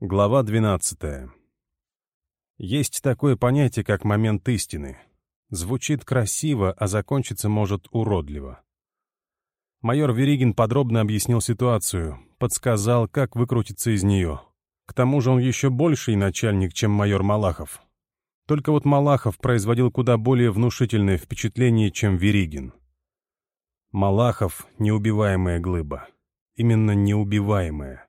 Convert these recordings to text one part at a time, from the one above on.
Глава 12. Есть такое понятие, как момент истины. Звучит красиво, а закончиться может уродливо. Майор Веригин подробно объяснил ситуацию, подсказал, как выкрутиться из нее. К тому же он еще больший начальник, чем майор Малахов. Только вот Малахов производил куда более внушительное впечатление, чем Веригин. Малахов — неубиваемая глыба. Именно неубиваемая.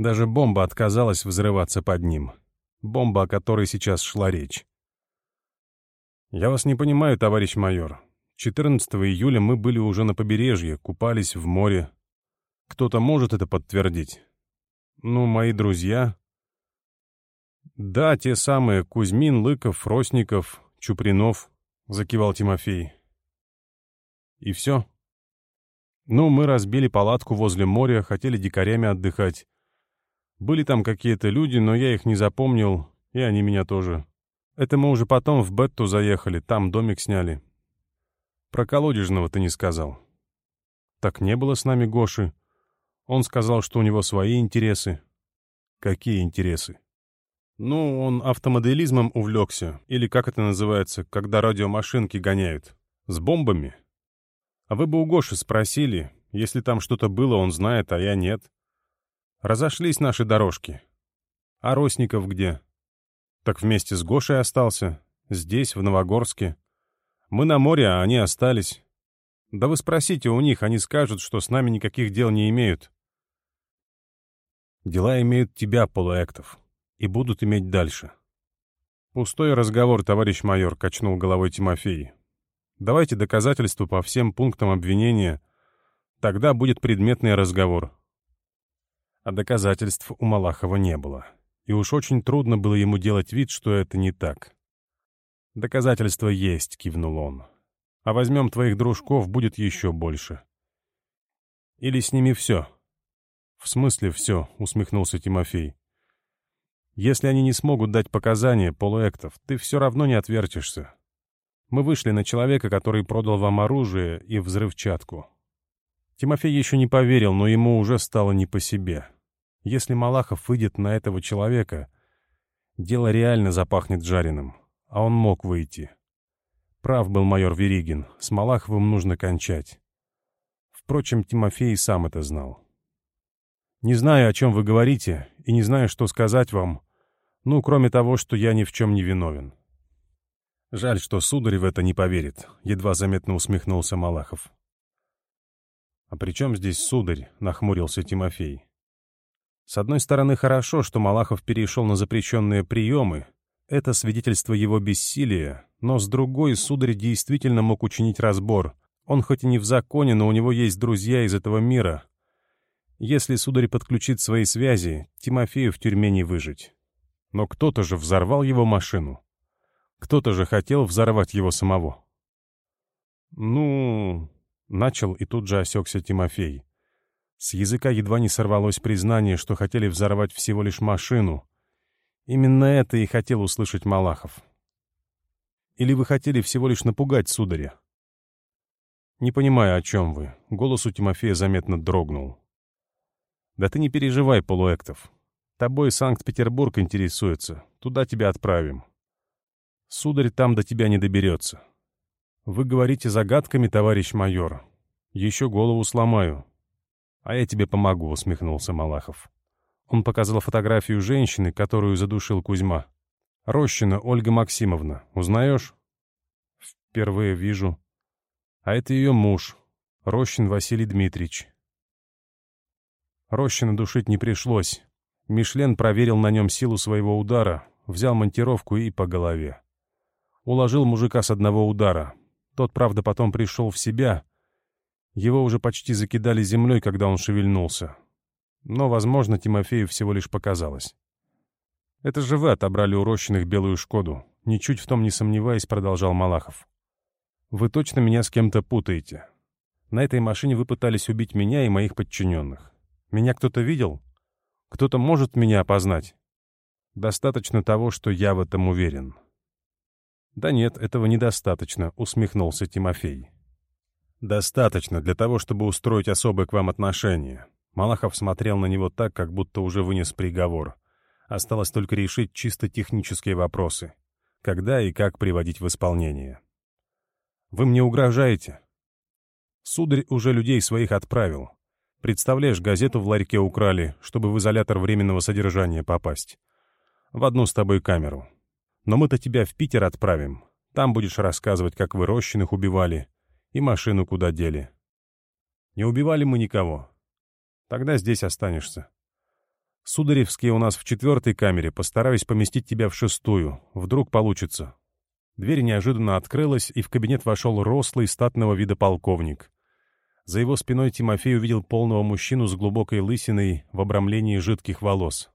Даже бомба отказалась взрываться под ним. Бомба, о которой сейчас шла речь. «Я вас не понимаю, товарищ майор. 14 июля мы были уже на побережье, купались в море. Кто-то может это подтвердить? Ну, мои друзья...» «Да, те самые Кузьмин, Лыков, Росников, Чупринов», — закивал Тимофей. «И все?» «Ну, мы разбили палатку возле моря, хотели дикарями отдыхать. Были там какие-то люди, но я их не запомнил, и они меня тоже. Это мы уже потом в Бетту заехали, там домик сняли. Про колодежного ты не сказал. Так не было с нами Гоши. Он сказал, что у него свои интересы. Какие интересы? Ну, он автомоделизмом увлекся, или как это называется, когда радиомашинки гоняют. С бомбами? А вы бы у Гоши спросили, если там что-то было, он знает, а я нет. Разошлись наши дорожки. А Росников где? Так вместе с Гошей остался. Здесь, в Новогорске. Мы на море, а они остались. Да вы спросите у них, они скажут, что с нами никаких дел не имеют. Дела имеют тебя, полуэктов, и будут иметь дальше. Пустой разговор, товарищ майор, качнул головой Тимофей. Давайте доказательства по всем пунктам обвинения. Тогда будет предметный разговор а доказательств у Малахова не было. И уж очень трудно было ему делать вид, что это не так. «Доказательства есть», — кивнул он. «А возьмем твоих дружков, будет еще больше». «Или с ними все». «В смысле все?» — усмехнулся Тимофей. «Если они не смогут дать показания, полуэктов, ты все равно не отвертишься. Мы вышли на человека, который продал вам оружие и взрывчатку. Тимофей еще не поверил, но ему уже стало не по себе. Если Малахов выйдет на этого человека, дело реально запахнет жареным, а он мог выйти. Прав был майор Веригин, с Малаховым нужно кончать. Впрочем, Тимофей и сам это знал. «Не знаю, о чем вы говорите, и не знаю, что сказать вам, ну, кроме того, что я ни в чем не виновен». «Жаль, что сударь в это не поверит», — едва заметно усмехнулся Малахов. «А при чем здесь сударь?» — нахмурился Тимофей. С одной стороны, хорошо, что Малахов перешел на запрещенные приемы. Это свидетельство его бессилия. Но с другой, сударь действительно мог учинить разбор. Он хоть и не в законе, но у него есть друзья из этого мира. Если сударь подключит свои связи, Тимофею в тюрьме не выжить. Но кто-то же взорвал его машину. Кто-то же хотел взорвать его самого. «Ну...» Начал и тут же осекся Тимофей. С языка едва не сорвалось признание, что хотели взорвать всего лишь машину. Именно это и хотел услышать Малахов. Или вы хотели всего лишь напугать сударя? Не понимаю, о чем вы. Голос у Тимофея заметно дрогнул. Да ты не переживай, полуэктов. Тобой Санкт-Петербург интересуется. Туда тебя отправим. Сударь там до тебя не доберется. Вы говорите загадками, товарищ майор. Еще голову сломаю. А я тебе помогу, усмехнулся Малахов. Он показал фотографию женщины, которую задушил Кузьма. Рощина Ольга Максимовна. Узнаешь? Впервые вижу. А это ее муж, Рощин Василий Дмитриевич. Рощина душить не пришлось. Мишлен проверил на нем силу своего удара, взял монтировку и по голове. Уложил мужика с одного удара, тот, правда, потом пришел в себя. Его уже почти закидали землей, когда он шевельнулся. Но, возможно, Тимофею всего лишь показалось. «Это же вы отобрали у Рощиных белую «Шкоду», — ничуть в том не сомневаясь, продолжал Малахов. «Вы точно меня с кем-то путаете. На этой машине вы пытались убить меня и моих подчиненных. Меня кто-то видел? Кто-то может меня опознать? Достаточно того, что я в этом уверен». Да нет, этого недостаточно, усмехнулся Тимофей. Достаточно для того, чтобы устроить особое к вам отношение. Малахов смотрел на него так, как будто уже вынес приговор. Осталось только решить чисто технические вопросы. Когда и как приводить в исполнение. Вы мне угрожаете. Сударь уже людей своих отправил. Представляешь, газету в ларьке украли, чтобы в изолятор временного содержания попасть. В одну с тобой камеру. Но мы-то тебя в Питер отправим. Там будешь рассказывать, как вы рощиных убивали и машину куда дели. Не убивали мы никого. Тогда здесь останешься. Сударевские у нас в четвертой камере. Постараюсь поместить тебя в шестую. Вдруг получится. Дверь неожиданно открылась, и в кабинет вошел рослый статного вида полковник. За его спиной Тимофей увидел полного мужчину с глубокой лысиной в обрамлении жидких волос.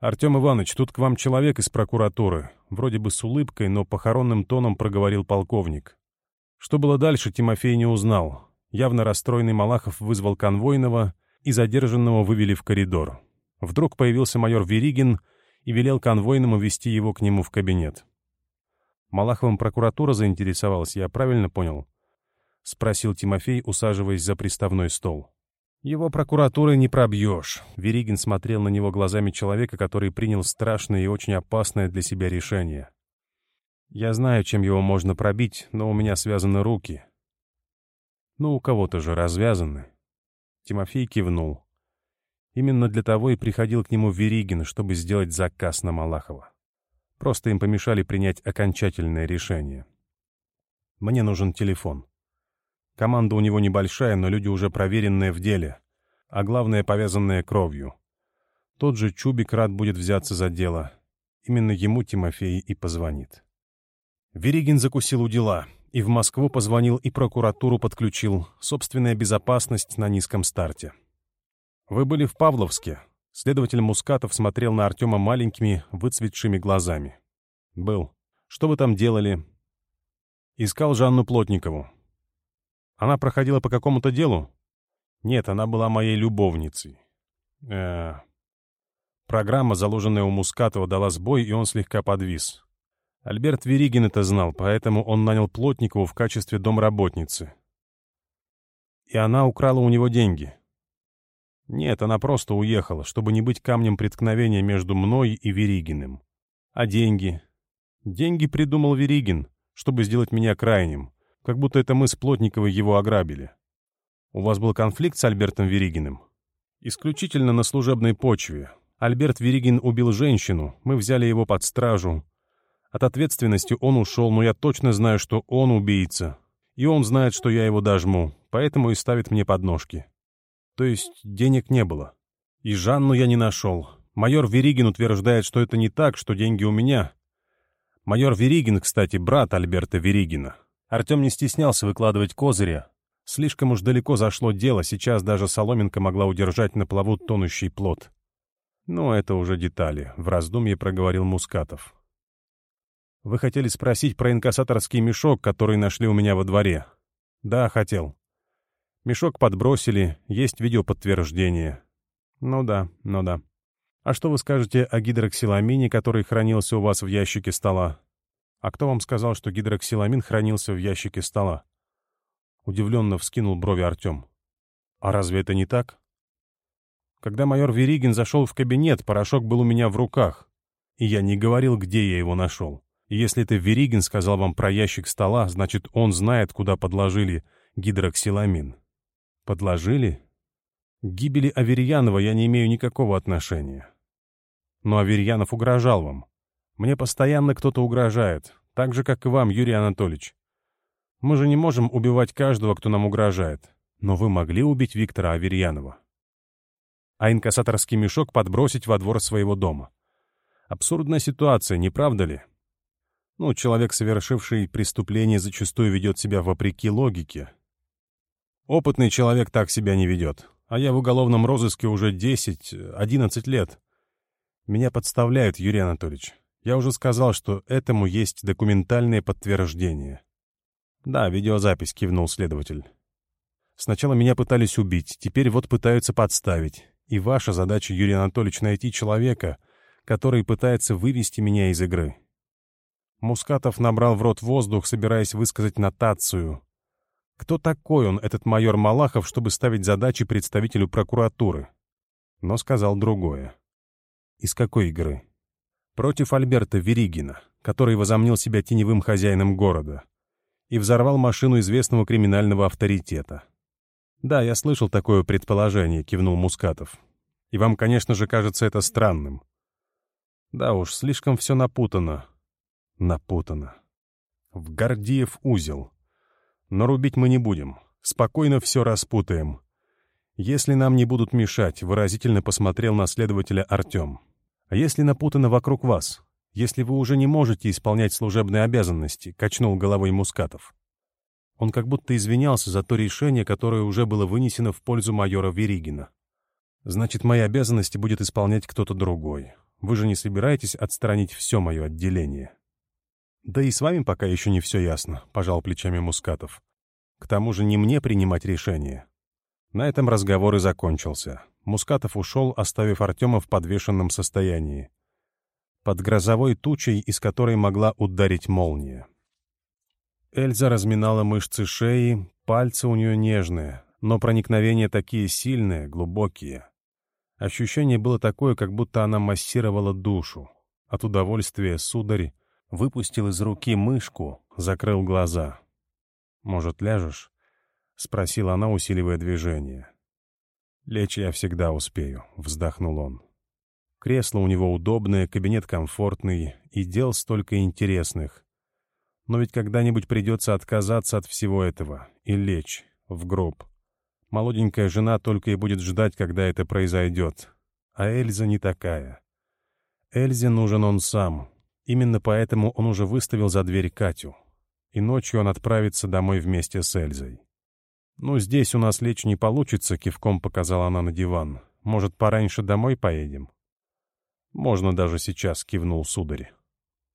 «Артем Иванович, тут к вам человек из прокуратуры». Вроде бы с улыбкой, но похоронным тоном проговорил полковник. Что было дальше, Тимофей не узнал. Явно расстроенный Малахов вызвал конвойного, и задержанного вывели в коридор. Вдруг появился майор Веригин и велел конвойному вести его к нему в кабинет. Малаховым прокуратура заинтересовалась, я правильно понял? — спросил Тимофей, усаживаясь за приставной стол. Его прокуратуры не пробьешь. Веригин смотрел на него глазами человека, который принял страшное и очень опасное для себя решение. Я знаю, чем его можно пробить, но у меня связаны руки. Ну, у кого-то же развязаны. Тимофей кивнул. Именно для того и приходил к нему Веригин, чтобы сделать заказ на Малахова. Просто им помешали принять окончательное решение. Мне нужен телефон. Команда у него небольшая, но люди уже проверенные в деле, а главное, повязанные кровью. Тот же Чубик рад будет взяться за дело. Именно ему Тимофей и позвонит. Веригин закусил у дела и в Москву позвонил и прокуратуру подключил. Собственная безопасность на низком старте. «Вы были в Павловске?» Следователь Мускатов смотрел на Артема маленькими, выцветшими глазами. «Был. Что вы там делали?» «Искал Жанну Плотникову. Она проходила по какому-то делу? Нет, она была моей любовницей. Э -э Программа, заложенная у Мускатова, дала сбой, и он слегка подвис. Альберт Веригин это знал, поэтому он нанял Плотникову в качестве домработницы. И она украла у него деньги. Нет, она просто уехала, чтобы не быть камнем преткновения между мной и Веригиным. А деньги? Деньги придумал Веригин, чтобы сделать меня крайним — как будто это мы с Плотниковой его ограбили. У вас был конфликт с Альбертом Веригиным? Исключительно на служебной почве. Альберт Веригин убил женщину, мы взяли его под стражу. От ответственности он ушел, но я точно знаю, что он убийца. И он знает, что я его дожму, поэтому и ставит мне подножки. То есть денег не было. И Жанну я не нашел. Майор Веригин утверждает, что это не так, что деньги у меня. Майор Веригин, кстати, брат Альберта Веригина. Артем не стеснялся выкладывать козыри. Слишком уж далеко зашло дело, сейчас даже соломинка могла удержать на плаву тонущий плод. Но это уже детали, в раздумье проговорил Мускатов. «Вы хотели спросить про инкассаторский мешок, который нашли у меня во дворе?» «Да, хотел». «Мешок подбросили, есть видеоподтверждение». «Ну да, ну да». «А что вы скажете о гидроксиламине, который хранился у вас в ящике стола?» А кто вам сказал, что гидроксиламин хранился в ящике стола? Удивленно вскинул брови Артем. А разве это не так? Когда майор Веригин зашел в кабинет, порошок был у меня в руках. И я не говорил, где я его нашел. Если это Веригин сказал вам про ящик стола, значит, он знает, куда подложили гидроксиламин. Подложили? К гибели Аверьянова я не имею никакого отношения. Но Аверьянов угрожал вам. Мне постоянно кто-то угрожает, так же, как и вам, Юрий Анатольевич. Мы же не можем убивать каждого, кто нам угрожает. Но вы могли убить Виктора Аверьянова. А инкассаторский мешок подбросить во двор своего дома. Абсурдная ситуация, не правда ли? Ну, человек, совершивший преступление, зачастую ведет себя вопреки логике. Опытный человек так себя не ведет. А я в уголовном розыске уже 10-11 лет. Меня подставляют, Юрий Анатольевич. Я уже сказал, что этому есть документальные подтверждения. Да, видеозапись, кивнул следователь. Сначала меня пытались убить, теперь вот пытаются подставить. И ваша задача, Юрий Анатольевич, найти человека, который пытается вывести меня из игры. Мускатов набрал в рот воздух, собираясь высказать нотацию. Кто такой он, этот майор Малахов, чтобы ставить задачи представителю прокуратуры? Но сказал другое. Из какой игры? против Альберта Веригина, который возомнил себя теневым хозяином города и взорвал машину известного криминального авторитета. «Да, я слышал такое предположение», — кивнул Мускатов. «И вам, конечно же, кажется это странным». «Да уж, слишком все напутано». «Напутано». «В Гордиев узел. Но рубить мы не будем. Спокойно все распутаем». «Если нам не будут мешать», — выразительно посмотрел на следователя Артем. А если напутано вокруг вас? Если вы уже не можете исполнять служебные обязанности?» — качнул головой Мускатов. Он как будто извинялся за то решение, которое уже было вынесено в пользу майора Веригина. «Значит, мои обязанности будет исполнять кто-то другой. Вы же не собираетесь отстранить все мое отделение?» «Да и с вами пока еще не все ясно», — пожал плечами Мускатов. «К тому же не мне принимать решение». На этом разговор и закончился. Мускатов ушел, оставив Артема в подвешенном состоянии. Под грозовой тучей, из которой могла ударить молния. Эльза разминала мышцы шеи, пальцы у нее нежные, но проникновения такие сильные, глубокие. Ощущение было такое, как будто она массировала душу. От удовольствия сударь выпустил из руки мышку, закрыл глаза. «Может, ляжешь?» — спросила она, усиливая движение. «Лечь я всегда успею», — вздохнул он. Кресло у него удобное, кабинет комфортный, и дел столько интересных. Но ведь когда-нибудь придется отказаться от всего этого и лечь в гроб. Молоденькая жена только и будет ждать, когда это произойдет. А Эльза не такая. Эльзе нужен он сам. Именно поэтому он уже выставил за дверь Катю. И ночью он отправится домой вместе с Эльзой. «Ну, здесь у нас лечь не получится», — кивком показала она на диван. «Может, пораньше домой поедем?» «Можно даже сейчас», — кивнул сударь.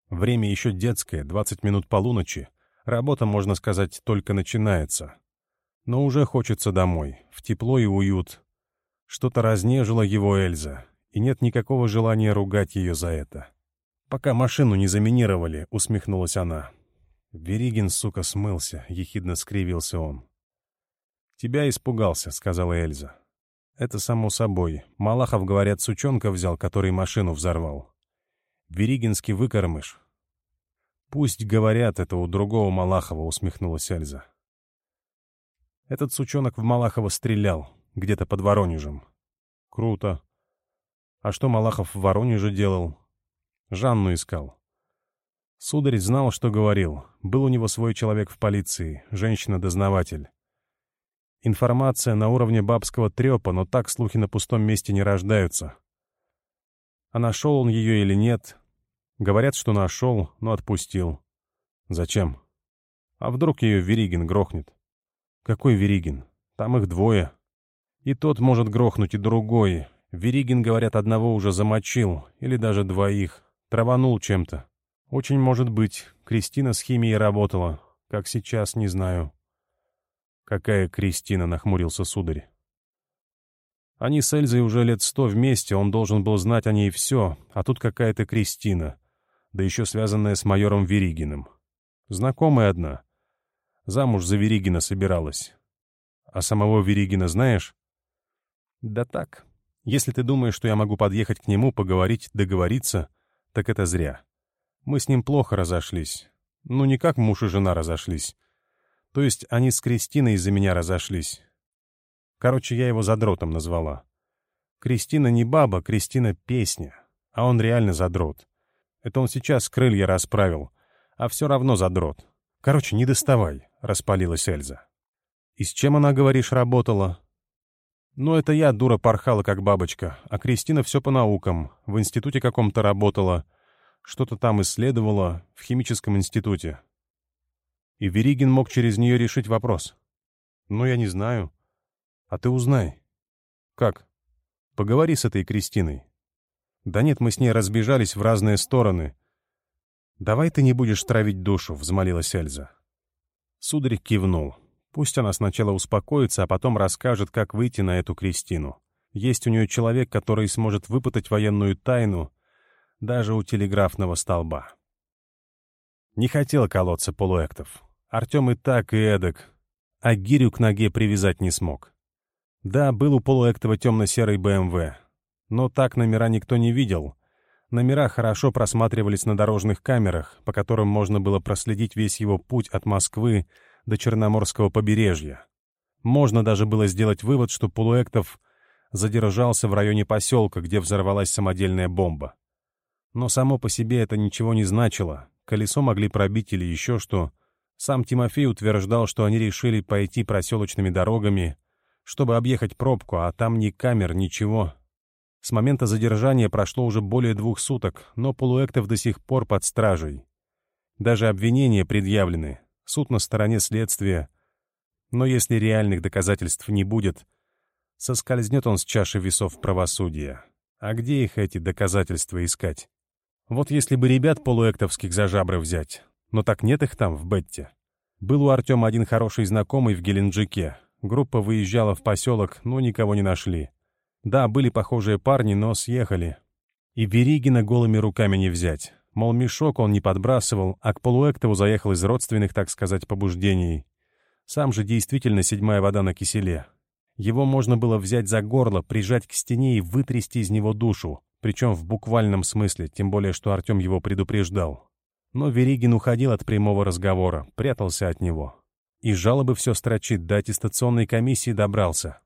«Время еще детское, двадцать минут полуночи. Работа, можно сказать, только начинается. Но уже хочется домой, в тепло и уют. Что-то разнежила его Эльза, и нет никакого желания ругать ее за это. «Пока машину не заминировали», — усмехнулась она. «Веригин, сука, смылся», — ехидно скривился он. «Тебя испугался», — сказала Эльза. «Это само собой. Малахов, говорят, сучонка взял, который машину взорвал. Берегинский выкормыш». «Пусть говорят это у другого Малахова», — усмехнулась Эльза. «Этот сучонок в Малахова стрелял, где-то под Воронежем». «Круто. А что Малахов в Воронеже делал?» «Жанну искал». Сударь знал, что говорил. Был у него свой человек в полиции, женщина-дознаватель. Информация на уровне бабского трёпа, но так слухи на пустом месте не рождаются. А нашел он её или нет? Говорят, что нашёл, но отпустил. Зачем? А вдруг её Веригин грохнет? Какой Веригин? Там их двое. И тот может грохнуть, и другой. Веригин, говорят, одного уже замочил, или даже двоих. Траванул чем-то. Очень может быть, Кристина с химией работала. Как сейчас, не знаю. «Какая Кристина?» — нахмурился сударь. Они с Эльзой уже лет сто вместе, он должен был знать о ней все, а тут какая-то Кристина, да еще связанная с майором Веригиным. Знакомая одна. Замуж за Веригина собиралась. А самого Веригина знаешь? Да так. Если ты думаешь, что я могу подъехать к нему, поговорить, договориться, так это зря. Мы с ним плохо разошлись. Ну, не как муж и жена разошлись, то есть они с Кристиной из-за меня разошлись. Короче, я его задротом назвала. Кристина не баба, Кристина — песня. А он реально задрот. Это он сейчас крылья расправил, а все равно задрот. Короче, не доставай, — распалилась Эльза. И с чем она, говоришь, работала? Ну, это я, дура, порхала, как бабочка, а Кристина все по наукам, в институте каком-то работала, что-то там исследовала, в химическом институте и Веригин мог через нее решить вопрос. «Ну, я не знаю. А ты узнай». «Как?» «Поговори с этой Кристиной». «Да нет, мы с ней разбежались в разные стороны». «Давай ты не будешь травить душу», — взмолилась Эльза. Сударь кивнул. Пусть она сначала успокоится, а потом расскажет, как выйти на эту Кристину. Есть у нее человек, который сможет выпытать военную тайну даже у телеграфного столба. Не хотел колоться полуэктов. Артем и так, и эдак, а гирю к ноге привязать не смог. Да, был у полуэктова темно-серый БМВ, эм но так номера никто не видел. Номера хорошо просматривались на дорожных камерах, по которым можно было проследить весь его путь от Москвы до Черноморского побережья. Можно даже было сделать вывод, что полуэктов задержался в районе поселка, где взорвалась самодельная бомба. Но само по себе это ничего не значило. Колесо могли пробить или еще что. Сам Тимофей утверждал, что они решили пойти проселочными дорогами, чтобы объехать пробку, а там ни камер, ничего. С момента задержания прошло уже более двух суток, но полуэктов до сих пор под стражей. Даже обвинения предъявлены, суд на стороне следствия. Но если реальных доказательств не будет, соскользнет он с чаши весов правосудия. А где их эти доказательства искать? Вот если бы ребят полуэктовских за жабры взять, но так нет их там, в Бетте. Был у Артема один хороший знакомый в Геленджике. Группа выезжала в поселок, но никого не нашли. Да, были похожие парни, но съехали. И Веригина голыми руками не взять. Мол, мешок он не подбрасывал, а к полуэктову заехал из родственных, так сказать, побуждений. Сам же действительно седьмая вода на киселе. Его можно было взять за горло, прижать к стене и вытрясти из него душу, причем в буквальном смысле, тем более, что Артем его предупреждал. Но Веригин уходил от прямого разговора, прятался от него. И жалобы все строчит, до аттестационной комиссии добрался.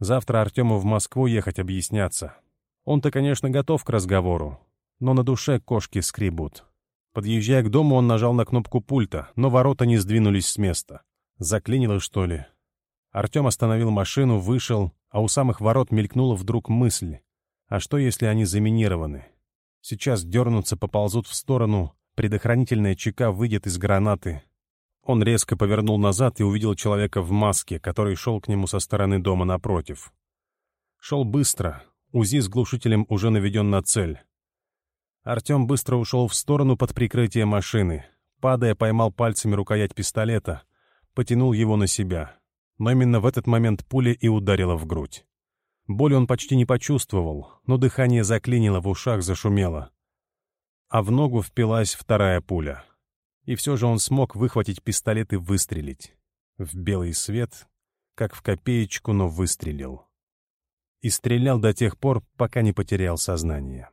Завтра Артему в Москву ехать объясняться. Он-то, конечно, готов к разговору, но на душе кошки скребут. Подъезжая к дому, он нажал на кнопку пульта, но ворота не сдвинулись с места. Заклинило, что ли? Артем остановил машину, вышел, а у самых ворот мелькнула вдруг мысль. А что, если они заминированы? Сейчас дернутся, поползут в сторону, Предохранительная чека выйдет из гранаты. Он резко повернул назад и увидел человека в маске, который шел к нему со стороны дома напротив. Шел быстро. УЗИ с глушителем уже наведен на цель. Артем быстро ушел в сторону под прикрытие машины. Падая, поймал пальцами рукоять пистолета, потянул его на себя. Но именно в этот момент пуля и ударила в грудь. Боли он почти не почувствовал, но дыхание заклинило, в ушах зашумело а в ногу впилась вторая пуля. И все же он смог выхватить пистолет и выстрелить. В белый свет, как в копеечку, но выстрелил. И стрелял до тех пор, пока не потерял сознание.